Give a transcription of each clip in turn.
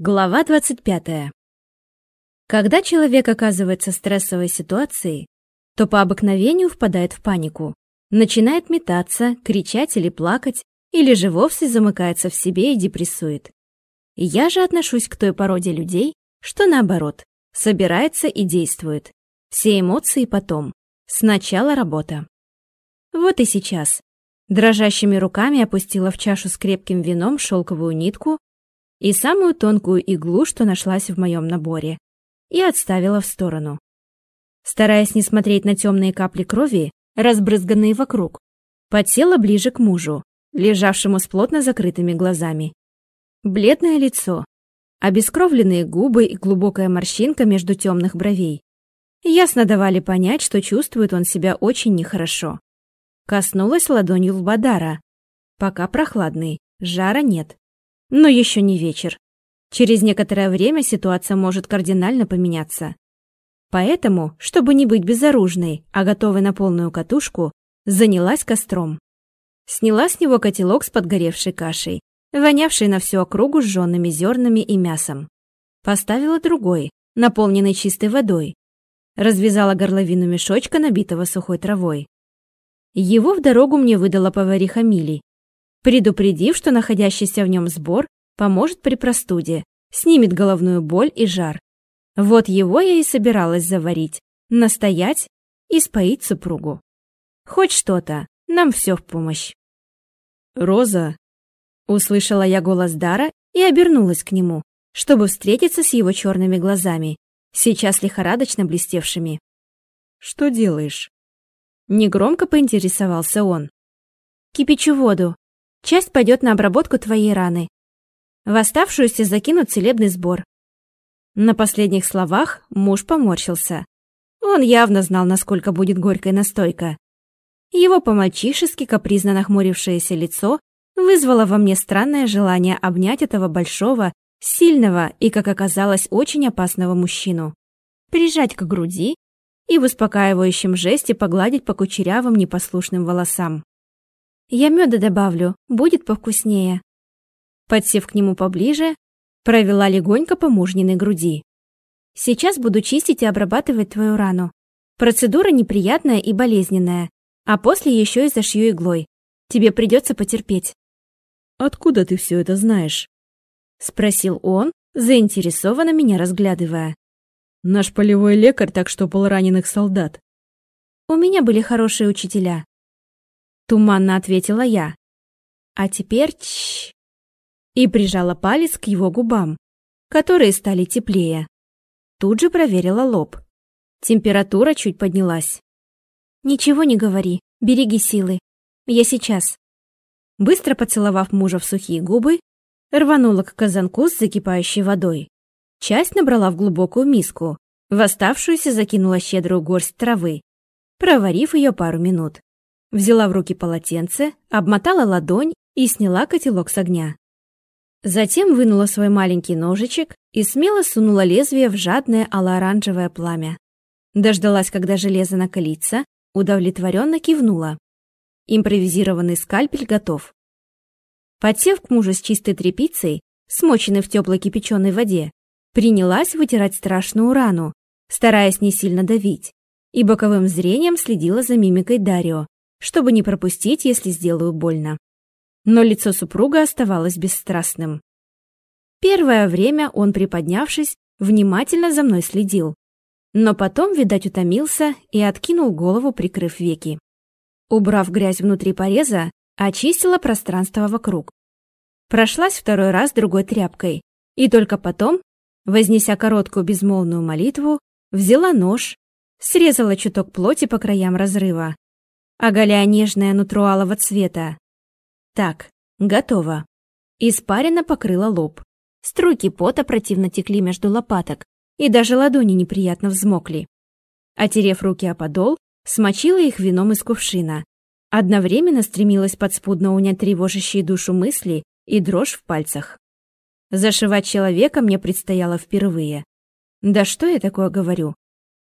Глава 25. Когда человек оказывается в стрессовой ситуации, то по обыкновению впадает в панику, начинает метаться, кричать или плакать, или же вовсе замыкается в себе и депрессует. Я же отношусь к той породе людей, что наоборот, собирается и действует. Все эмоции потом. Сначала работа. Вот и сейчас. Дрожащими руками опустила в чашу с крепким вином шелковую нитку, и самую тонкую иглу, что нашлась в моем наборе, и отставила в сторону. Стараясь не смотреть на темные капли крови, разбрызганные вокруг, подсела ближе к мужу, лежавшему с плотно закрытыми глазами. Бледное лицо, обескровленные губы и глубокая морщинка между темных бровей. Ясно давали понять, что чувствует он себя очень нехорошо. Коснулась ладонью лбадара. Пока прохладный, жара нет. Но еще не вечер. Через некоторое время ситуация может кардинально поменяться. Поэтому, чтобы не быть безоружной, а готовой на полную катушку, занялась костром. Сняла с него котелок с подгоревшей кашей, вонявшей на всю округу сжёными зернами и мясом. Поставила другой, наполненный чистой водой. Развязала горловину мешочка, набитого сухой травой. Его в дорогу мне выдала повариха Мили, предупредив, что находящийся в нем сбор поможет при простуде, снимет головную боль и жар. Вот его я и собиралась заварить, настоять и споить супругу. Хоть что-то, нам все в помощь. «Роза!» Услышала я голос Дара и обернулась к нему, чтобы встретиться с его черными глазами, сейчас лихорадочно блестевшими. «Что делаешь?» Негромко поинтересовался он. «Кипячу воду», Часть пойдет на обработку твоей раны. В оставшуюся закинут целебный сбор. На последних словах муж поморщился. Он явно знал, насколько будет горькая настойка. Его по-мальчишески капризно нахмурившееся лицо вызвало во мне странное желание обнять этого большого, сильного и, как оказалось, очень опасного мужчину, прижать к груди и в успокаивающем жесте погладить по кучерявым непослушным волосам. Я меда добавлю, будет повкуснее. Подсев к нему поближе, провела легонько по мужниной груди. Сейчас буду чистить и обрабатывать твою рану. Процедура неприятная и болезненная, а после еще и зашью иглой. Тебе придется потерпеть. Откуда ты все это знаешь? Спросил он, заинтересованно меня разглядывая. Наш полевой лекарь так что раненых солдат. У меня были хорошие учителя. Туманно ответила я. А теперь чш. И прижала палец к его губам, которые стали теплее. Тут же проверила лоб. Температура чуть поднялась. Ничего не говори, береги силы. Я сейчас. Быстро поцеловав мужа в сухие губы, рванула к казанку с закипающей водой. Часть набрала в глубокую миску, в оставшуюся закинула щедрую горсть травы, проварив ее пару минут. Взяла в руки полотенце, обмотала ладонь и сняла котелок с огня. Затем вынула свой маленький ножичек и смело сунула лезвие в жадное ало-оранжевое пламя. Дождалась, когда железо накалится, удовлетворенно кивнула. Импровизированный скальпель готов. Подсев к мужу с чистой тряпицей, смоченной в теплой кипяченой воде, принялась вытирать страшную рану, стараясь не сильно давить, и боковым зрением следила за мимикой Дарио, чтобы не пропустить, если сделаю больно. Но лицо супруга оставалось бесстрастным. Первое время он, приподнявшись, внимательно за мной следил. Но потом, видать, утомился и откинул голову, прикрыв веки. Убрав грязь внутри пореза, очистила пространство вокруг. Прошлась второй раз другой тряпкой, и только потом, вознеся короткую безмолвную молитву, взяла нож, срезала чуток плоти по краям разрыва оголяя нежное нутро алого цвета. Так, готово. Испарина покрыла лоб. Струйки пота противно текли между лопаток, и даже ладони неприятно взмокли. Отерев руки о подол, смочила их вином из кувшина. Одновременно стремилась подспудно унять тревожащие душу мысли и дрожь в пальцах. Зашивать человека мне предстояло впервые. Да что я такое говорю?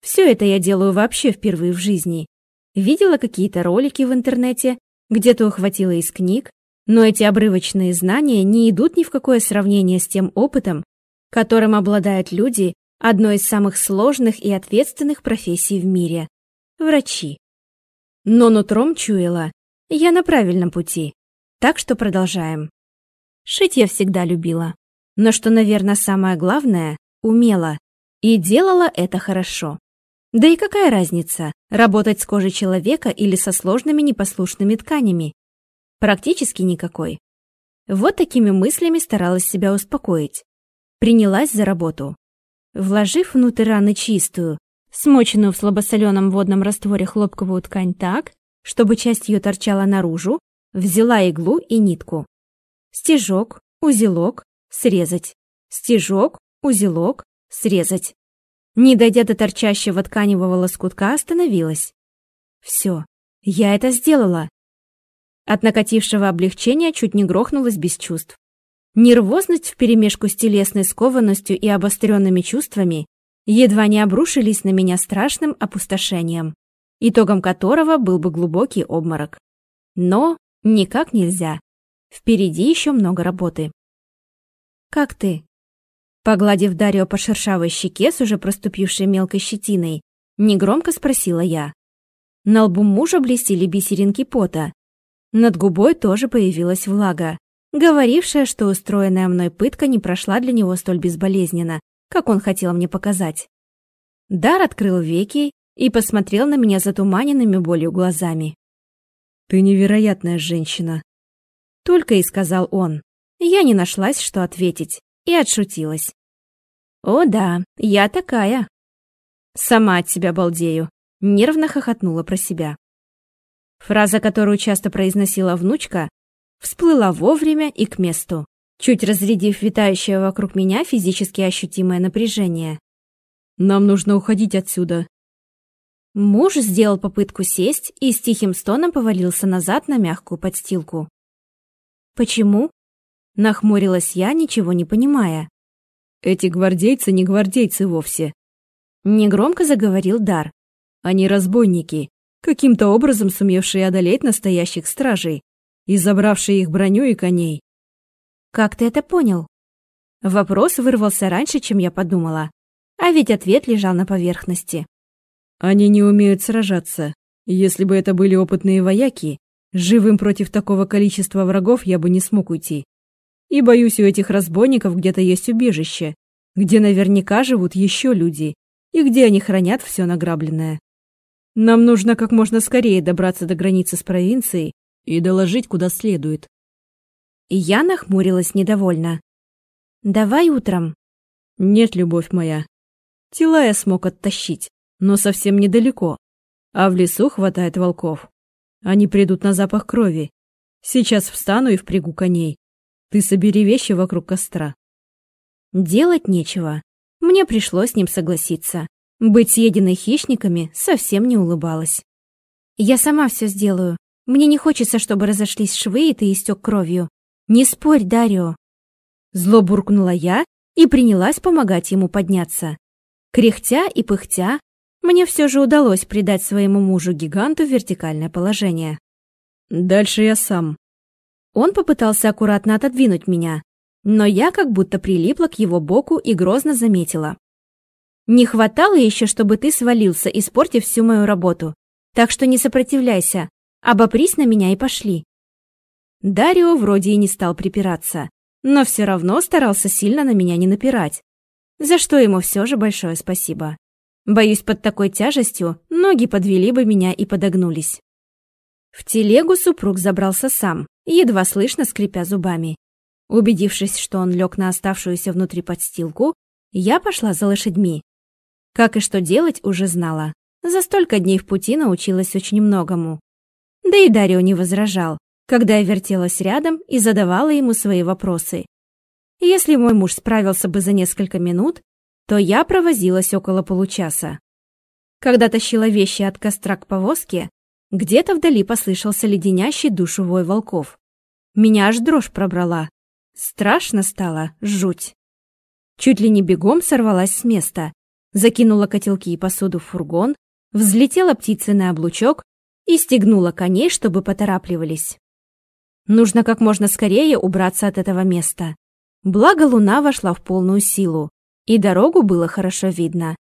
Все это я делаю вообще впервые в жизни. Видела какие-то ролики в интернете, где-то ухватила из книг, но эти обрывочные знания не идут ни в какое сравнение с тем опытом, которым обладают люди одной из самых сложных и ответственных профессий в мире – врачи. Но нутром чуяла, я на правильном пути, так что продолжаем. Шить я всегда любила, но что, наверное, самое главное – умела, и делала это хорошо. Да и какая разница, работать с кожей человека или со сложными непослушными тканями? Практически никакой. Вот такими мыслями старалась себя успокоить. Принялась за работу. Вложив внутрь раны чистую, смоченную в слабосоленом водном растворе хлопковую ткань так, чтобы часть ее торчала наружу, взяла иглу и нитку. Стежок, узелок, срезать. Стежок, узелок, срезать. Не дойдя до торчащего тканевого лоскутка, остановилась. Все, я это сделала. От накатившего облегчения чуть не грохнулась без чувств. Нервозность вперемешку с телесной скованностью и обостренными чувствами едва не обрушились на меня страшным опустошением, итогом которого был бы глубокий обморок. Но никак нельзя. Впереди еще много работы. «Как ты?» Погладив Дарио по шершавой щеке с уже проступившей мелкой щетиной, негромко спросила я. На лбу мужа блестели бисеринки пота. Над губой тоже появилась влага, говорившая, что устроенная мной пытка не прошла для него столь безболезненно, как он хотел мне показать. Дар открыл веки и посмотрел на меня затуманенными болью глазами. «Ты невероятная женщина», — только и сказал он. Я не нашлась, что ответить, и отшутилась. «О да, я такая!» Сама от себя балдею, нервно хохотнула про себя. Фраза, которую часто произносила внучка, всплыла вовремя и к месту, чуть разрядив витающее вокруг меня физически ощутимое напряжение. «Нам нужно уходить отсюда». Муж сделал попытку сесть и с тихим стоном повалился назад на мягкую подстилку. «Почему?» — нахмурилась я, ничего не понимая. Эти гвардейцы не гвардейцы вовсе. Негромко заговорил Дар. Они разбойники, каким-то образом сумевшие одолеть настоящих стражей и забравшие их броню и коней. Как ты это понял? Вопрос вырвался раньше, чем я подумала. А ведь ответ лежал на поверхности. Они не умеют сражаться. Если бы это были опытные вояки, живым против такого количества врагов я бы не смог уйти. И боюсь, у этих разбойников где-то есть убежище, где наверняка живут еще люди, и где они хранят все награбленное. Нам нужно как можно скорее добраться до границы с провинцией и доложить куда следует. Я нахмурилась недовольно. «Давай утром». «Нет, любовь моя. Тела я смог оттащить, но совсем недалеко. А в лесу хватает волков. Они придут на запах крови. Сейчас встану и впрягу коней. Ты собери вещи вокруг костра. Делать нечего. Мне пришлось с ним согласиться. Быть съеденной хищниками совсем не улыбалась. Я сама все сделаю. Мне не хочется, чтобы разошлись швы и ты истек кровью. Не спорь, Дарио. Зло буркнула я и принялась помогать ему подняться. Кряхтя и пыхтя, мне все же удалось придать своему мужу-гиганту вертикальное положение. «Дальше я сам», он попытался аккуратно отодвинуть меня, но я как будто прилипла к его боку и грозно заметила. «Не хватало еще, чтобы ты свалился, испортив всю мою работу. Так что не сопротивляйся, обопрись на меня и пошли». Дарио вроде и не стал припираться, но все равно старался сильно на меня не напирать, за что ему все же большое спасибо. Боюсь, под такой тяжестью ноги подвели бы меня и подогнулись. В телегу супруг забрался сам, едва слышно скрипя зубами. Убедившись, что он лег на оставшуюся внутри подстилку, я пошла за лошадьми. Как и что делать, уже знала. За столько дней в пути научилась очень многому. Да и Дарио не возражал, когда я вертелась рядом и задавала ему свои вопросы. Если мой муж справился бы за несколько минут, то я провозилась около получаса. Когда тащила вещи от костра к повозке, где-то вдали послышался леденящий душу вой волков. Меня аж дрожь пробрала. Страшно стало, жуть. Чуть ли не бегом сорвалась с места, закинула котелки и посуду в фургон, взлетела птицей на облучок и стегнула коней, чтобы поторапливались. Нужно как можно скорее убраться от этого места. Благо луна вошла в полную силу, и дорогу было хорошо видно.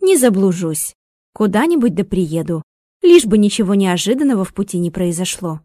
Не заблужусь. Куда-нибудь да приеду. Лишь бы ничего неожиданного в пути не произошло.